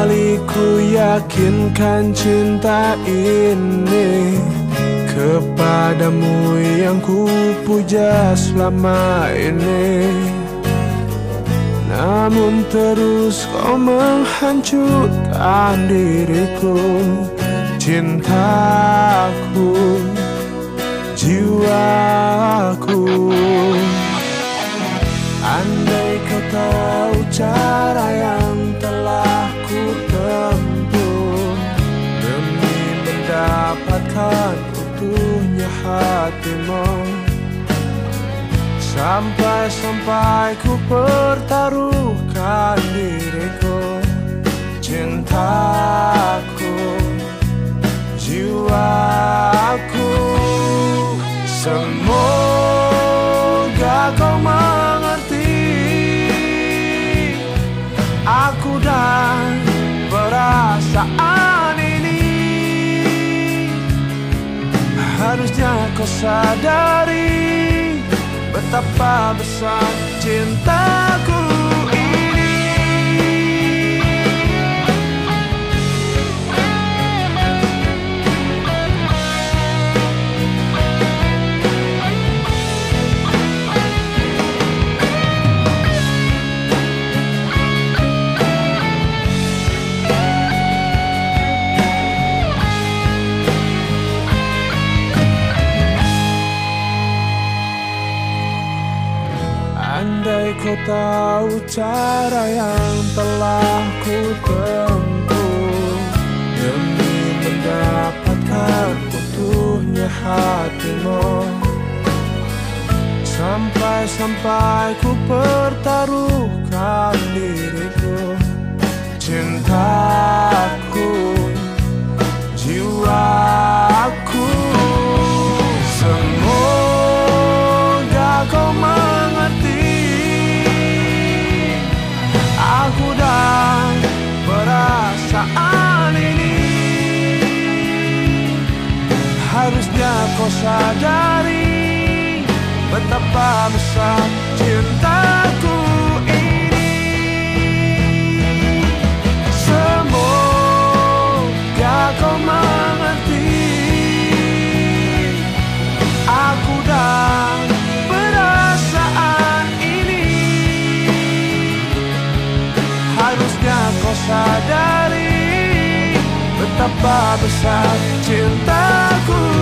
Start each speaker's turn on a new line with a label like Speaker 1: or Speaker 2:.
Speaker 1: kali ku yakinkan cinta ini Kepadamu yang ku puja selama ini. Namun terus kau menghancurkan diriku Cintaku Jiwaku hatimu. Sampai-sampai ku pertaruhkan Harusnya kau sadari Betapa besar cintaku kau tahu cara yang telah ku tempuh. Demi mendapatkan utuhnya hatimu. Sampai-sampai ku pertaruhkan diriku. Cintaku sadari Betapa besar cintaku ini. Semoga kau mengerti. Aku dan perasaan ini. Harusnya kau sadari Betapa besar cintaku